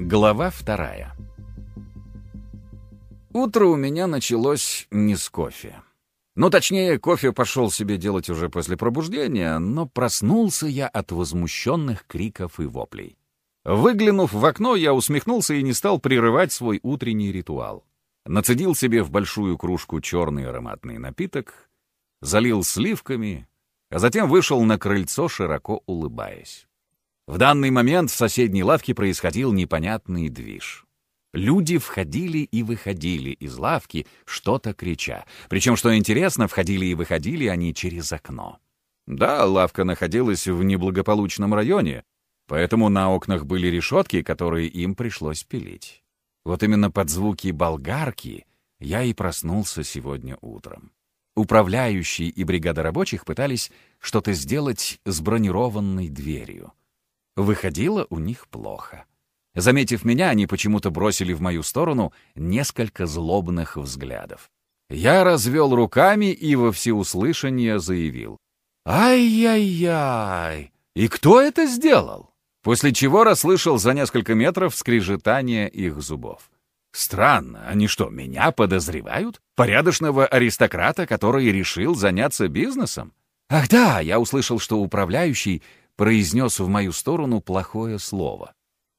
Глава вторая. Утро у меня началось не с кофе. Ну, точнее, кофе пошел себе делать уже после пробуждения, но проснулся я от возмущенных криков и воплей. Выглянув в окно, я усмехнулся и не стал прерывать свой утренний ритуал. Нацедил себе в большую кружку черный ароматный напиток, залил сливками, а затем вышел на крыльцо, широко улыбаясь. В данный момент в соседней лавке происходил непонятный движ. Люди входили и выходили из лавки, что-то крича. Причем, что интересно, входили и выходили они через окно. Да, лавка находилась в неблагополучном районе, поэтому на окнах были решетки, которые им пришлось пилить. Вот именно под звуки болгарки я и проснулся сегодня утром. Управляющий и бригада рабочих пытались что-то сделать с бронированной дверью. Выходило у них плохо. Заметив меня, они почему-то бросили в мою сторону несколько злобных взглядов. Я развел руками и во всеуслышание заявил. «Ай-яй-яй! И кто это сделал?» После чего расслышал за несколько метров скрежетание их зубов. Странно, они что, меня подозревают? Порядочного аристократа, который решил заняться бизнесом? Ах да, я услышал, что управляющий произнес в мою сторону плохое слово.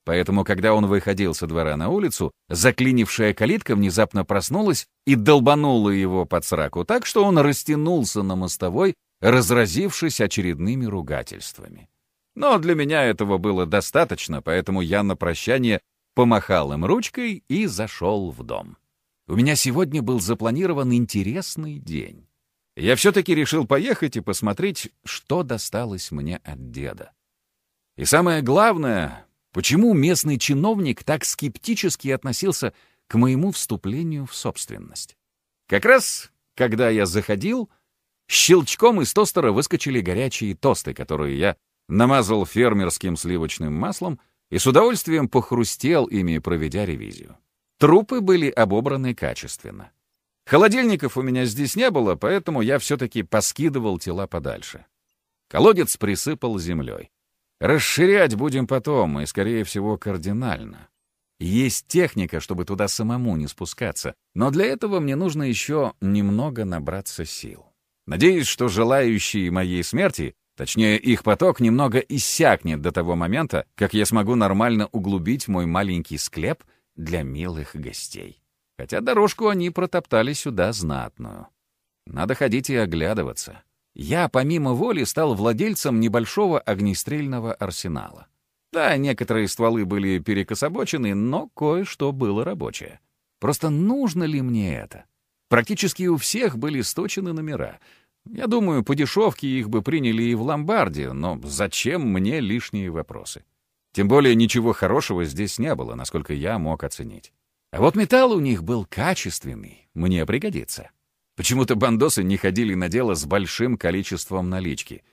Поэтому, когда он выходил со двора на улицу, заклинившая калитка внезапно проснулась и долбанула его под сраку так, что он растянулся на мостовой, разразившись очередными ругательствами. Но для меня этого было достаточно, поэтому я на прощание помахал им ручкой и зашел в дом. У меня сегодня был запланирован интересный день я все-таки решил поехать и посмотреть, что досталось мне от деда. И самое главное, почему местный чиновник так скептически относился к моему вступлению в собственность. Как раз, когда я заходил, щелчком из тостера выскочили горячие тосты, которые я намазал фермерским сливочным маслом и с удовольствием похрустел ими, проведя ревизию. Трупы были обобраны качественно. Холодильников у меня здесь не было, поэтому я все-таки поскидывал тела подальше. Колодец присыпал землей. Расширять будем потом, и, скорее всего, кардинально. Есть техника, чтобы туда самому не спускаться, но для этого мне нужно еще немного набраться сил. Надеюсь, что желающие моей смерти, точнее их поток, немного иссякнет до того момента, как я смогу нормально углубить мой маленький склеп для милых гостей хотя дорожку они протоптали сюда знатную. Надо ходить и оглядываться. Я, помимо воли, стал владельцем небольшого огнестрельного арсенала. Да, некоторые стволы были перекособочены, но кое-что было рабочее. Просто нужно ли мне это? Практически у всех были сточены номера. Я думаю, по дешевке их бы приняли и в ломбарде, но зачем мне лишние вопросы? Тем более ничего хорошего здесь не было, насколько я мог оценить. А вот металл у них был качественный, мне пригодится. Почему-то бандосы не ходили на дело с большим количеством налички.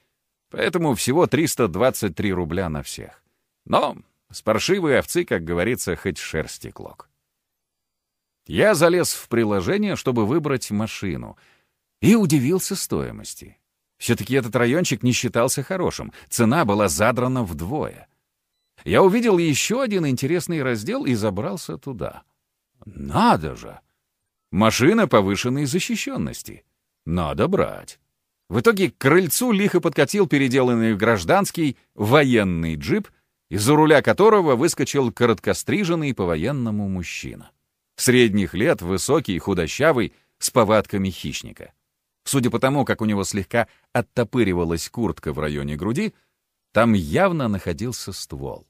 Поэтому всего 323 рубля на всех. Но с паршивой овцы, как говорится, хоть шерсти клок. Я залез в приложение, чтобы выбрать машину, и удивился стоимости. Все-таки этот райончик не считался хорошим, цена была задрана вдвое. Я увидел еще один интересный раздел и забрался туда — надо же! Машина повышенной защищенности. Надо брать. В итоге к крыльцу лихо подкатил переделанный гражданский военный джип, из-за руля которого выскочил короткостриженный по-военному мужчина. Средних лет, высокий, худощавый, с повадками хищника. Судя по тому, как у него слегка оттопыривалась куртка в районе груди, там явно находился ствол.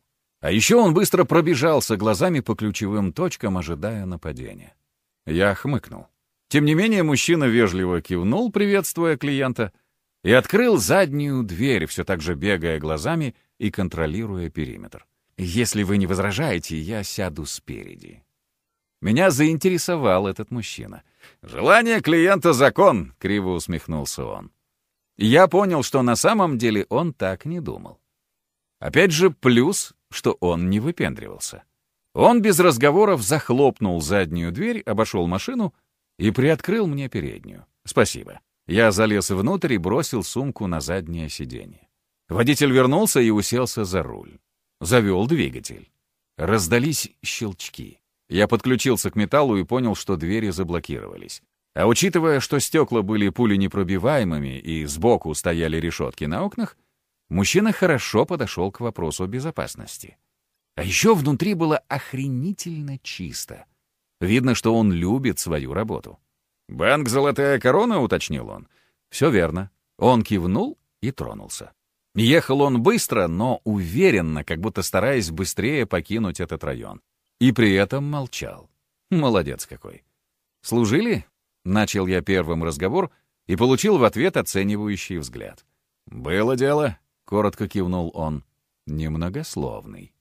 А еще он быстро пробежался глазами по ключевым точкам, ожидая нападения. Я хмыкнул. Тем не менее, мужчина вежливо кивнул, приветствуя клиента, и открыл заднюю дверь, все так же бегая глазами и контролируя периметр. «Если вы не возражаете, я сяду спереди». Меня заинтересовал этот мужчина. «Желание клиента — закон», — криво усмехнулся он. Я понял, что на самом деле он так не думал. Опять же, плюс что он не выпендривался. Он без разговоров захлопнул заднюю дверь, обошел машину и приоткрыл мне переднюю. Спасибо. Я залез внутрь и бросил сумку на заднее сиденье. Водитель вернулся и уселся за руль. Завел двигатель. Раздались щелчки. Я подключился к металлу и понял, что двери заблокировались. А учитывая, что стекла были пуленепробиваемыми и сбоку стояли решетки на окнах, мужчина хорошо подошел к вопросу безопасности. А еще внутри было охренительно чисто. Видно, что он любит свою работу. «Банк «Золотая корона», — уточнил он. «Все верно». Он кивнул и тронулся. Ехал он быстро, но уверенно, как будто стараясь быстрее покинуть этот район. И при этом молчал. Молодец какой. «Служили?» — начал я первым разговор и получил в ответ оценивающий взгляд. «Было дело», — коротко кивнул он. Немногословный.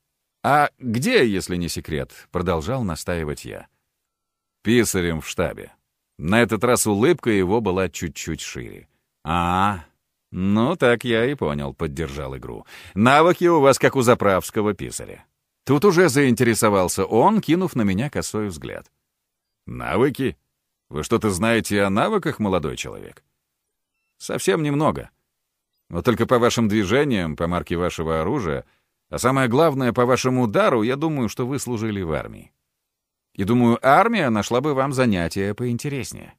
«А где, если не секрет?» — продолжал настаивать я. «Писарем в штабе». На этот раз улыбка его была чуть-чуть шире. «А, ну так я и понял», — поддержал игру. «Навыки у вас как у заправского писаря». Тут уже заинтересовался он, кинув на меня косой взгляд. «Навыки? Вы что-то знаете о навыках, молодой человек?» «Совсем немного. Но только по вашим движениям, по марке вашего оружия, а самое главное, по вашему удару, я думаю, что вы служили в армии. И думаю, армия нашла бы вам занятие поинтереснее.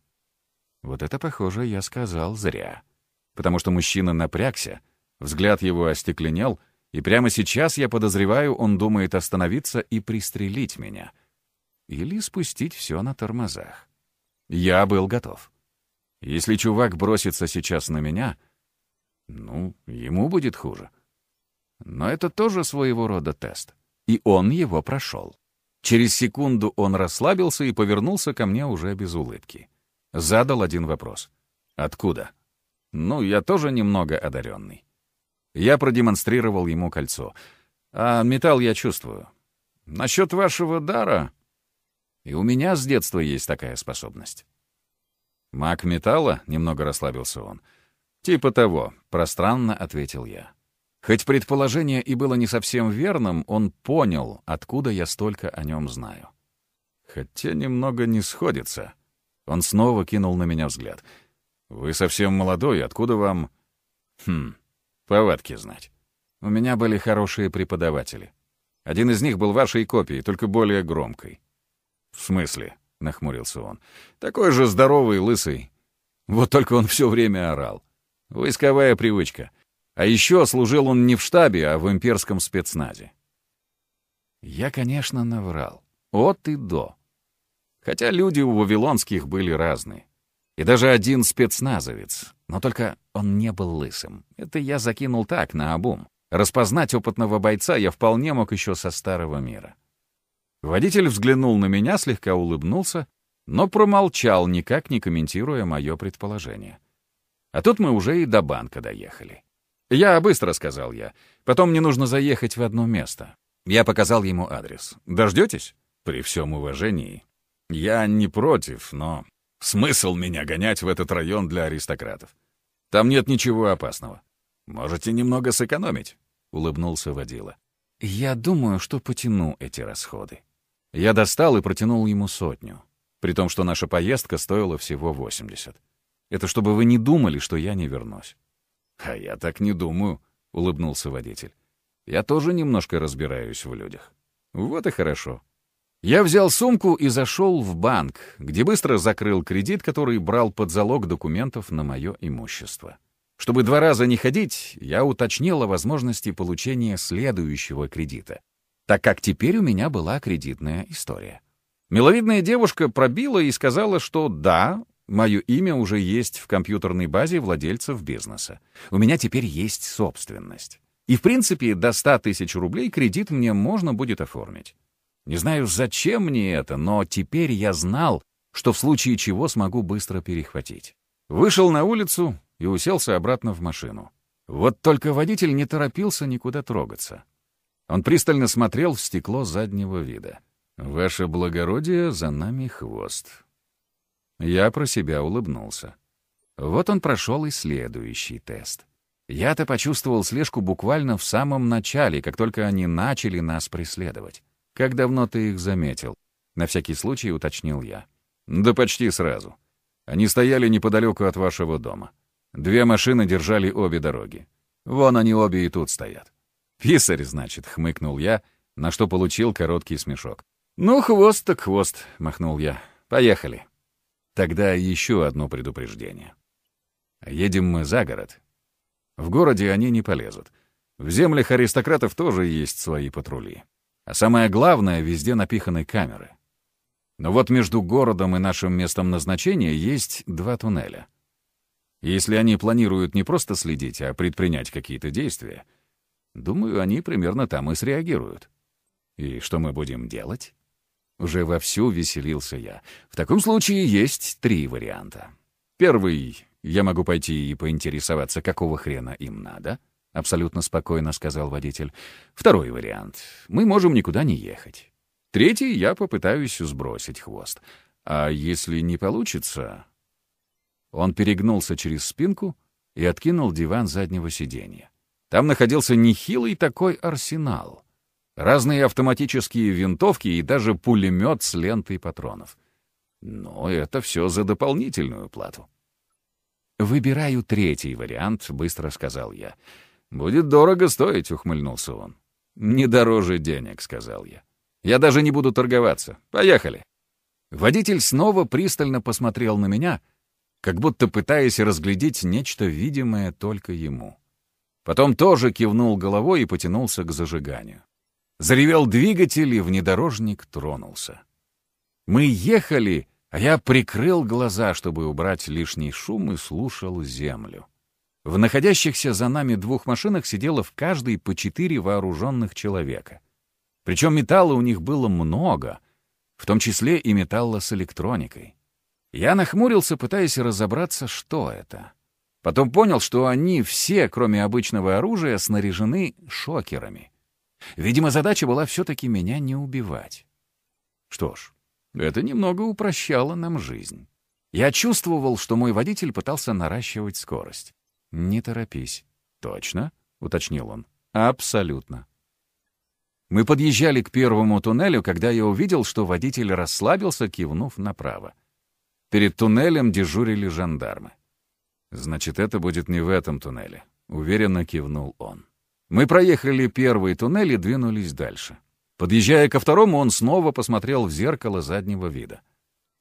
Вот это, похоже, я сказал зря. Потому что мужчина напрягся, взгляд его остекленел, и прямо сейчас, я подозреваю, он думает остановиться и пристрелить меня. Или спустить все на тормозах. Я был готов. Если чувак бросится сейчас на меня, ну, ему будет хуже. Но это тоже своего рода тест. И он его прошел. Через секунду он расслабился и повернулся ко мне уже без улыбки. Задал один вопрос. «Откуда?» «Ну, я тоже немного одаренный». Я продемонстрировал ему кольцо. «А металл я чувствую. Насчет вашего дара...» «И у меня с детства есть такая способность». «Маг металла?» — немного расслабился он. «Типа того», — пространно ответил я. Хоть предположение и было не совсем верным, он понял, откуда я столько о нем знаю. Хотя немного не сходится. Он снова кинул на меня взгляд. «Вы совсем молодой, откуда вам...» «Хм, повадки знать. У меня были хорошие преподаватели. Один из них был вашей копией, только более громкой». «В смысле?» — нахмурился он. «Такой же здоровый, лысый. Вот только он все время орал. Войсковая привычка. А еще служил он не в штабе, а в имперском спецназе. Я, конечно, наврал. От и до. Хотя люди у вавилонских были разные. И даже один спецназовец. Но только он не был лысым. Это я закинул так, на обум. Распознать опытного бойца я вполне мог еще со старого мира. Водитель взглянул на меня, слегка улыбнулся, но промолчал, никак не комментируя мое предположение. А тут мы уже и до банка доехали. «Я быстро», — сказал я. «Потом мне нужно заехать в одно место». Я показал ему адрес. «Дождетесь?» «При всем уважении». «Я не против, но смысл меня гонять в этот район для аристократов? Там нет ничего опасного. Можете немного сэкономить», — улыбнулся водила. «Я думаю, что потяну эти расходы». Я достал и протянул ему сотню, при том, что наша поездка стоила всего 80. Это чтобы вы не думали, что я не вернусь. «А я так не думаю», — улыбнулся водитель. «Я тоже немножко разбираюсь в людях». «Вот и хорошо». Я взял сумку и зашел в банк, где быстро закрыл кредит, который брал под залог документов на мое имущество. Чтобы два раза не ходить, я уточнил о возможности получения следующего кредита, так как теперь у меня была кредитная история. Миловидная девушка пробила и сказала, что да, Мое имя уже есть в компьютерной базе владельцев бизнеса. У меня теперь есть собственность. И, в принципе, до 100 тысяч рублей кредит мне можно будет оформить. Не знаю, зачем мне это, но теперь я знал, что в случае чего смогу быстро перехватить. Вышел на улицу и уселся обратно в машину. Вот только водитель не торопился никуда трогаться. Он пристально смотрел в стекло заднего вида. «Ваше благородие, за нами хвост», я про себя улыбнулся. Вот он прошел и следующий тест. Я-то почувствовал слежку буквально в самом начале, как только они начали нас преследовать. Как давно ты их заметил? На всякий случай уточнил я. Да почти сразу. Они стояли неподалеку от вашего дома. Две машины держали обе дороги. Вон они обе и тут стоят. «Писарь, значит», — хмыкнул я на что получил короткий смешок. «Ну, хвост так хвост», — махнул я. «Поехали». Тогда еще одно предупреждение. Едем мы за город. В городе они не полезут. В землях аристократов тоже есть свои патрули. А самое главное, везде напиханы камеры. Но вот между городом и нашим местом назначения есть два туннеля. Если они планируют не просто следить, а предпринять какие-то действия, думаю, они примерно там и среагируют. И что мы будем делать? Уже вовсю веселился я. В таком случае есть три варианта. Первый — я могу пойти и поинтересоваться, какого хрена им надо —— абсолютно спокойно сказал водитель. «Второй вариант. Мы можем никуда не ехать. Третий — я попытаюсь сбросить хвост. А если не получится...» Он перегнулся через спинку и откинул диван заднего сиденья. Там находился нехилый такой арсенал. Разные автоматические винтовки и даже пулемет с лентой патронов. Но это все за дополнительную плату. «Выбираю третий вариант», — быстро сказал я. «Будет дорого стоить», — ухмыльнулся он. «Не дороже денег», — сказал я. «Я даже не буду торговаться. Поехали». Водитель снова пристально посмотрел на меня, как будто пытаясь разглядеть нечто видимое только ему. Потом тоже кивнул головой и потянулся к зажиганию. Заревел двигатель, и внедорожник тронулся. Мы ехали, а я прикрыл глаза, чтобы убрать лишний шум, и слушал землю. В находящихся за нами двух машинах сидело в каждой по четыре вооруженных человека. Причем металла у них было много, в том числе и металла с электроникой. Я нахмурился, пытаясь разобраться, что это. Потом понял, что они все, кроме обычного оружия, снаряжены шокерами. Видимо, задача была все-таки меня не убивать. Что ж, это немного упрощало нам жизнь. Я чувствовал, что мой водитель пытался наращивать скорость. «Не торопись». «Точно?» — уточнил он. «Абсолютно». Мы подъезжали к первому туннелю, когда я увидел, что водитель расслабился, кивнув направо. Перед туннелем дежурили жандармы. «Значит, это будет не в этом туннеле», — уверенно кивнул он. Мы проехали первый туннель и двинулись дальше. Подъезжая ко второму, он снова посмотрел в зеркало заднего вида.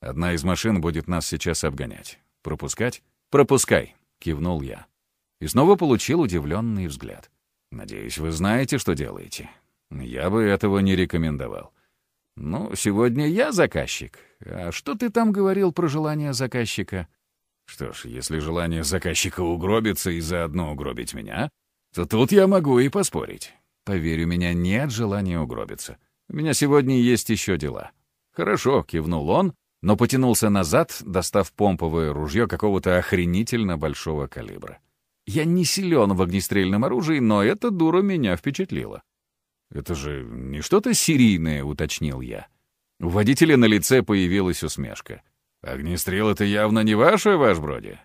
«Одна из машин будет нас сейчас обгонять. Пропускать?» «Пропускай», — кивнул я и снова получил удивленный взгляд. «Надеюсь, вы знаете, что делаете. Я бы этого не рекомендовал. Ну, сегодня я заказчик. А что ты там говорил про желание заказчика?» «Что ж, если желание заказчика угробиться и заодно угробить меня, то тут я могу и поспорить. Поверь, у меня нет желания угробиться. У меня сегодня есть еще дела». «Хорошо», — кивнул он, но потянулся назад, достав помповое ружье какого-то охренительно большого калибра. Я не силен в огнестрельном оружии, но эта дура меня впечатлила. «Это же не что-то серийное», — уточнил я. У водителя на лице появилась усмешка. «Огнестрел — это явно не ваше, ваш броди?»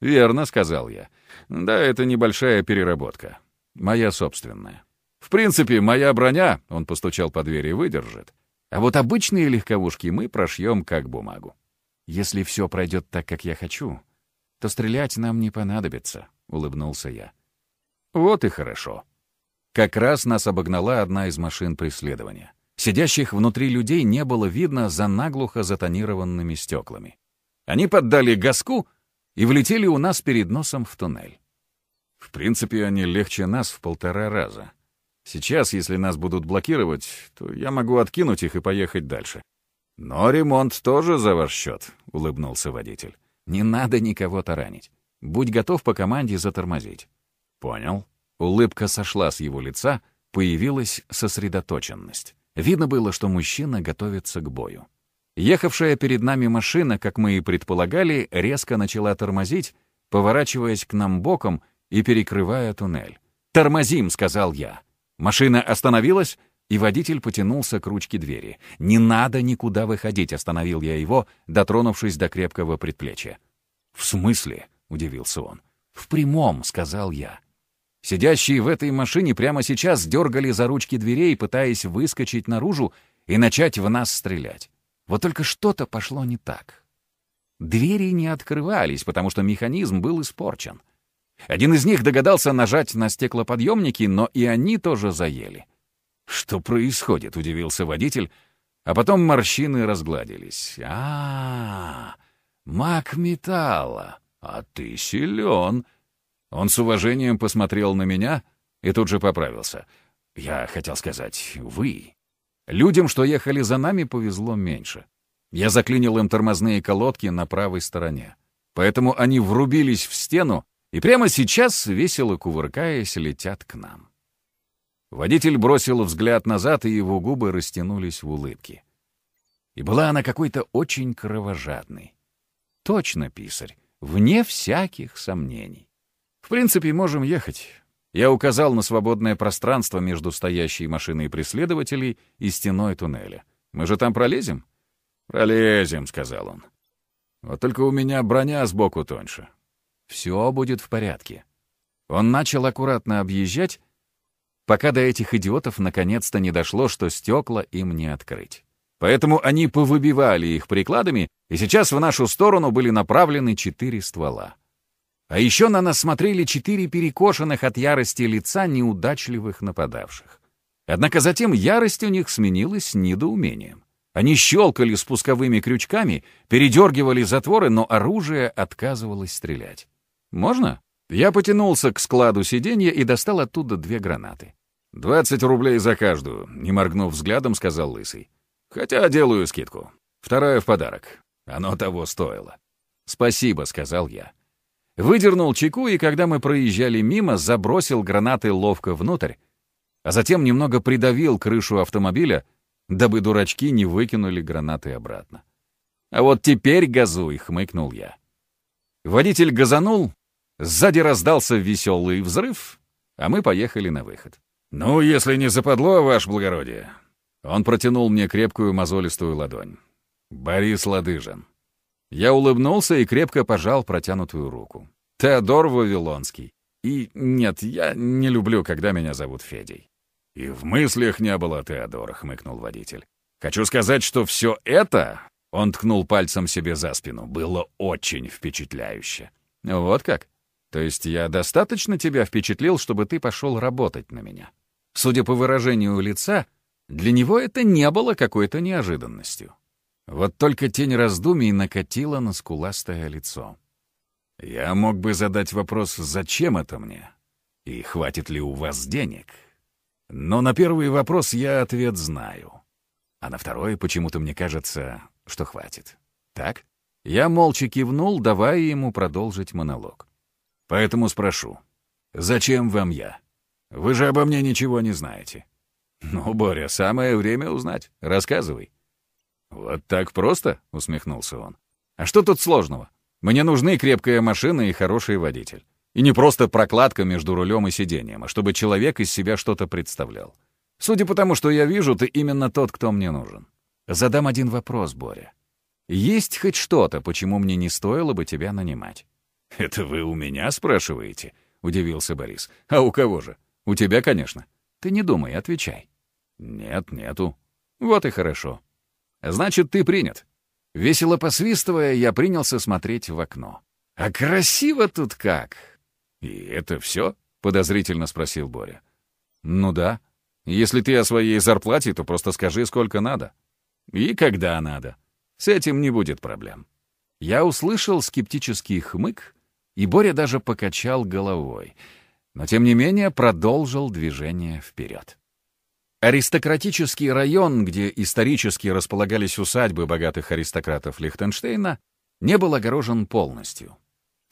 «Верно», — сказал я. «Да, это небольшая переработка. Моя собственная. В принципе, моя броня, — он постучал по двери, — выдержит. А вот обычные легковушки мы прошьем как бумагу. Если все пройдет так, как я хочу, то стрелять нам не понадобится. — улыбнулся я. «Вот и хорошо». Как раз нас обогнала одна из машин преследования. Сидящих внутри людей не было видно за наглухо затонированными стеклами. Они поддали газку и влетели у нас перед носом в туннель. В принципе, они легче нас в полтора раза. Сейчас, если нас будут блокировать, то я могу откинуть их и поехать дальше. «Но ремонт тоже за ваш счет», — улыбнулся водитель. «Не надо никого таранить. Будь готов по команде затормозить». «Понял». Улыбка сошла с его лица, появилась сосредоточенность. Видно было, что мужчина готовится к бою. Ехавшая перед нами машина, как мы и предполагали, резко начала тормозить, поворачиваясь к нам боком и перекрывая туннель. «Тормозим!» — сказал я. Машина остановилась, и водитель потянулся к ручке двери. «Не надо никуда выходить», — остановил я его, дотронувшись до крепкого предплечья. «В смысле?» — удивился он. «В прямом», — сказал я. Сидящие в этой машине прямо сейчас дергали за ручки дверей, пытаясь выскочить наружу и начать в нас стрелять. Вот только что-то пошло не так. Двери не открывались, потому что механизм был испорчен. Один из них догадался нажать на стеклоподъемники, но и они тоже заели. «Что происходит?» — удивился водитель, а потом морщины разгладились. а, -а, -а маг металла, а ты силен!» Он с уважением посмотрел на меня и тут же поправился. «Я хотел сказать, вы. Людям, что ехали за нами, повезло меньше. Я заклинил им тормозные колодки на правой стороне. Поэтому они врубились в стену и прямо сейчас, весело кувыркаясь, летят к нам. Водитель бросил взгляд назад, и его губы растянулись в улыбке. И была она какой-то очень кровожадной. Точно, писарь, вне всяких сомнений. В принципе, можем ехать. Я указал на свободное пространство между стоящей машиной преследователей и стеной туннеля. Мы же там пролезем? «Пролезем», — сказал он. «Вот только у меня броня сбоку тоньше. Все будет в порядке». Он начал аккуратно объезжать, пока до этих идиотов наконец-то не дошло, что стекла им не открыть. Поэтому они повыбивали их прикладами, и сейчас в нашу сторону были направлены четыре ствола. А еще на нас смотрели четыре перекошенных от ярости лица неудачливых нападавших. Однако затем ярость у них сменилась недоумением. Они щелкали спусковыми крючками, передергивали затворы, но оружие отказывалось стрелять. «Можно?» Я потянулся к складу сиденья и достал оттуда две гранаты. «Двадцать рублей за каждую», — не моргнув взглядом, сказал Лысый. «Хотя делаю скидку. Вторая в подарок. Оно того стоило». «Спасибо», — сказал я. Выдернул чеку, и когда мы проезжали мимо, забросил гранаты ловко внутрь, а затем немного придавил крышу автомобиля, дабы дурачки не выкинули гранаты обратно. «А вот теперь газуй», — хмыкнул я. Водитель газанул, сзади раздался веселый взрыв, а мы поехали на выход. «Ну, если не западло, ваше благородие». Он протянул мне крепкую мозолистую ладонь. «Борис Ладыжин». Я улыбнулся и крепко пожал протянутую руку. «Теодор Вавилонский. И нет, я не люблю, когда меня зовут Федей». «И в мыслях не было Теодора», — хмыкнул водитель. «Хочу сказать, что все это...» — он ткнул пальцем себе за спину. «Было очень впечатляюще». «Вот как? То есть я достаточно тебя впечатлил, чтобы ты пошел работать на меня?» Судя по выражению лица, для него это не было какой-то неожиданностью. Вот только тень раздумий накатила на скуластое лицо. «Я мог бы задать вопрос, зачем это мне? И хватит ли у вас денег?» Но на первый вопрос я ответ знаю. А на второй почему-то мне кажется, что хватит. Так? Я молча кивнул, давая ему продолжить монолог. Поэтому спрошу, зачем вам я? Вы же обо мне ничего не знаете. Ну, Боря, самое время узнать. Рассказывай. Вот так просто, усмехнулся он. А что тут сложного? Мне нужны крепкая машина и хороший водитель. И не просто прокладка между рулем и сиденьем, а чтобы человек из себя что-то представлял. Судя по тому, что я вижу, ты именно тот, кто мне нужен. Задам один вопрос, Боря. Есть хоть что-то, почему мне не стоило бы тебя нанимать? «Это вы у меня спрашиваете?» — удивился Борис. «А у кого же? У тебя, конечно. Ты не думай, отвечай». «Нет, нету». «Вот и хорошо. Значит, ты принят». Весело посвистывая, я принялся смотреть в окно. «А красиво тут как! «И это все?» — подозрительно спросил Боря. «Ну да. Если ты о своей зарплате, то просто скажи, сколько надо. И когда надо. С этим не будет проблем». Я услышал скептический хмык, и Боря даже покачал головой, но тем не менее продолжил движение вперед. Аристократический район, где исторически располагались усадьбы богатых аристократов Лихтенштейна, не был огорожен полностью.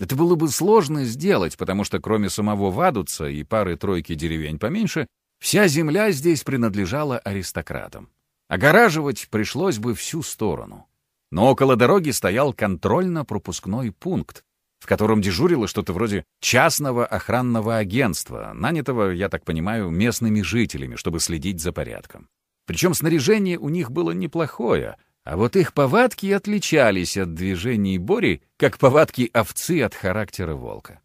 Это было бы сложно сделать, потому что кроме самого Вадуца и пары-тройки деревень поменьше, вся земля здесь принадлежала аристократам. Огораживать пришлось бы всю сторону. Но около дороги стоял контрольно-пропускной пункт, в котором дежурило что-то вроде частного охранного агентства, нанятого, я так понимаю, местными жителями, чтобы следить за порядком. Причем снаряжение у них было неплохое — а вот их повадки отличались от движений Бори, как повадки овцы от характера волка.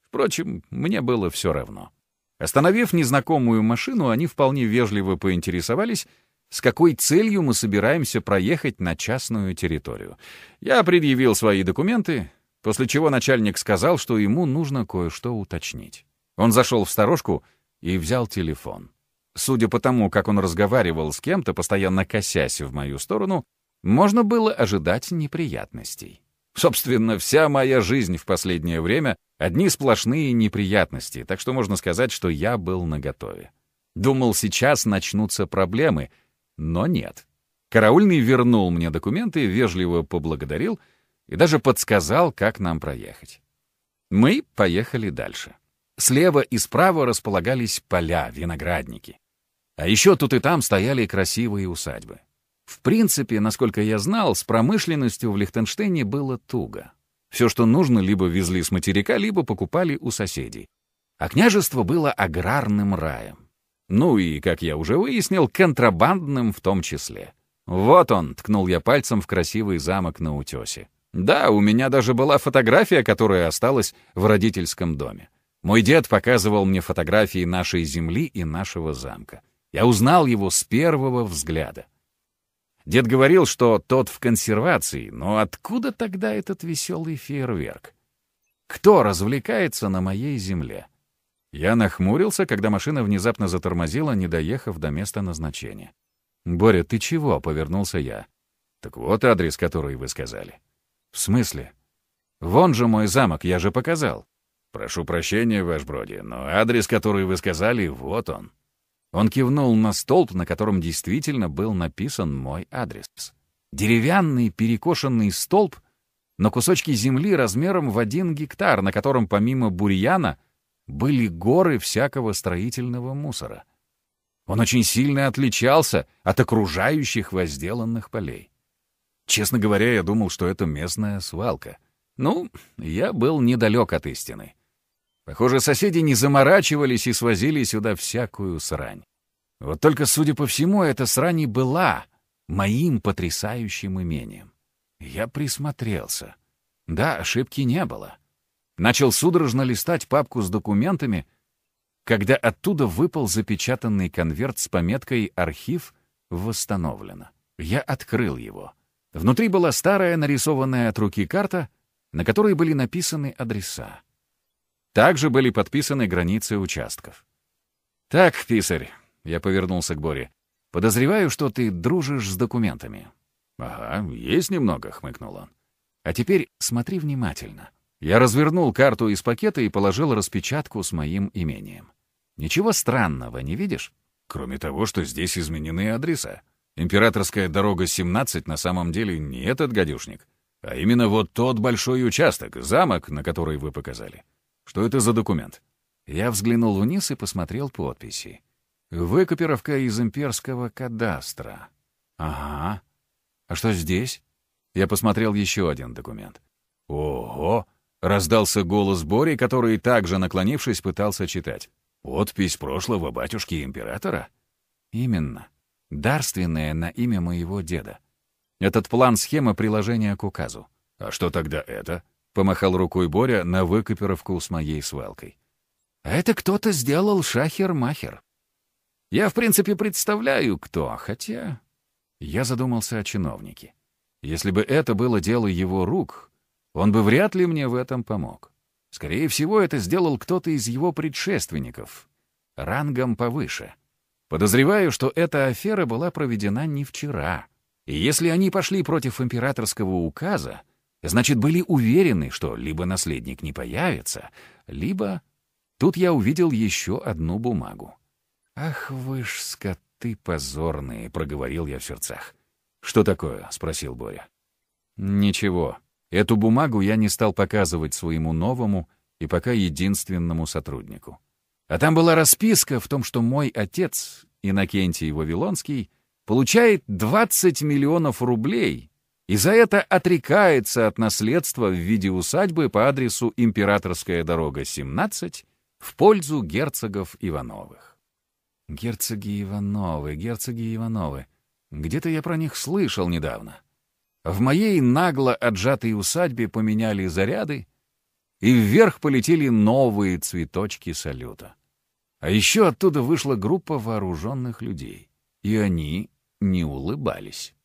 Впрочем, мне было все равно. Остановив незнакомую машину, они вполне вежливо поинтересовались, с какой целью мы собираемся проехать на частную территорию. Я предъявил свои документы, после чего начальник сказал, что ему нужно кое-что уточнить. Он зашел в сторожку и взял телефон. Судя по тому, как он разговаривал с кем-то, постоянно косясь в мою сторону, можно было ожидать неприятностей. Собственно, вся моя жизнь в последнее время — одни сплошные неприятности, так что можно сказать, что я был наготове. Думал, сейчас начнутся проблемы, но нет. Караульный вернул мне документы, вежливо поблагодарил и даже подсказал, как нам проехать. Мы поехали дальше. Слева и справа располагались поля, виноградники. А еще тут и там стояли красивые усадьбы. В принципе, насколько я знал, с промышленностью в Лихтенштейне было туго. Все, что нужно, либо везли с материка, либо покупали у соседей. А княжество было аграрным раем. Ну и, как я уже выяснил, контрабандным в том числе. «Вот он», — ткнул я пальцем в красивый замок на утесе. «Да, у меня даже была фотография, которая осталась в родительском доме. Мой дед показывал мне фотографии нашей земли и нашего замка. Я узнал его с первого взгляда. Дед говорил, что тот в консервации, но откуда тогда этот веселый фейерверк? Кто развлекается на моей земле? Я нахмурился, когда машина внезапно затормозила, не доехав до места назначения. «Боря, ты чего?» — повернулся я. «Так вот адрес, который вы сказали». «В смысле?» «Вон же мой замок, я же показал». «Прошу прощения, ваш броди, но адрес, который вы сказали, вот он». Он кивнул на столб, на котором действительно был написан мой адрес. Деревянный перекошенный столб на кусочке земли размером в один гектар, на котором помимо бурьяна были горы всякого строительного мусора. Он очень сильно отличался от окружающих возделанных полей. Честно говоря, я думал, что это местная свалка. Ну, я был недалек от истины. Похоже, соседи не заморачивались и свозили сюда всякую срань. Вот только, судя по всему, эта срань и была моим потрясающим имением. Я присмотрелся. Да, ошибки не было. Начал судорожно листать папку с документами, когда оттуда выпал запечатанный конверт с пометкой «Архив восстановлено». Я открыл его. Внутри была старая нарисованная от руки карта, на которой были написаны адреса. Также были подписаны границы участков. «Так, писарь», — я повернулся к Боре, — «подозреваю, что ты дружишь с документами». «Ага, есть немного», — хмыкнул он. «А теперь смотри внимательно». Я развернул карту из пакета и положил распечатку с моим имением. Ничего странного, не видишь? Кроме того, что здесь изменены адреса. Императорская дорога 17 на самом деле не этот гадюшник, а именно вот тот большой участок, замок, на который вы показали. Что это за документ? Я взглянул вниз и посмотрел подписи. Выкопировка из имперского кадастра. Ага. А что здесь? Я посмотрел еще один документ. Ого! Раздался голос Бори, который, также наклонившись, пытался читать. «Подпись прошлого батюшки императора?» «Именно. Дарственная на имя моего деда. Этот план схема приложения к указу. А что тогда это?» Помахал рукой Боря на выкопировку с моей свалкой. А это кто-то сделал шахер-махер. Я, в принципе, представляю, кто, хотя... Я задумался о чиновнике. Если бы это было дело его рук, он бы вряд ли мне в этом помог. Скорее всего, это сделал кто-то из его предшественников, рангом повыше. Подозреваю, что эта афера была проведена не вчера. И если они пошли против императорского указа, Значит, были уверены, что либо наследник не появится, либо... Тут я увидел еще одну бумагу. «Ах вы ж скоты позорные!» — проговорил я в сердцах. «Что такое?» — спросил Боря. «Ничего. Эту бумагу я не стал показывать своему новому и пока единственному сотруднику. А там была расписка в том, что мой отец, Иннокентий Вавилонский, получает 20 миллионов рублей и за это отрекается от наследства в виде усадьбы по адресу Императорская дорога, 17, в пользу герцогов Ивановых. Герцоги Ивановы, герцоги Ивановы. Где-то я про них слышал недавно. В моей нагло отжатой усадьбе поменяли заряды, и вверх полетели новые цветочки салюта. А еще оттуда вышла группа вооруженных людей, и они не улыбались.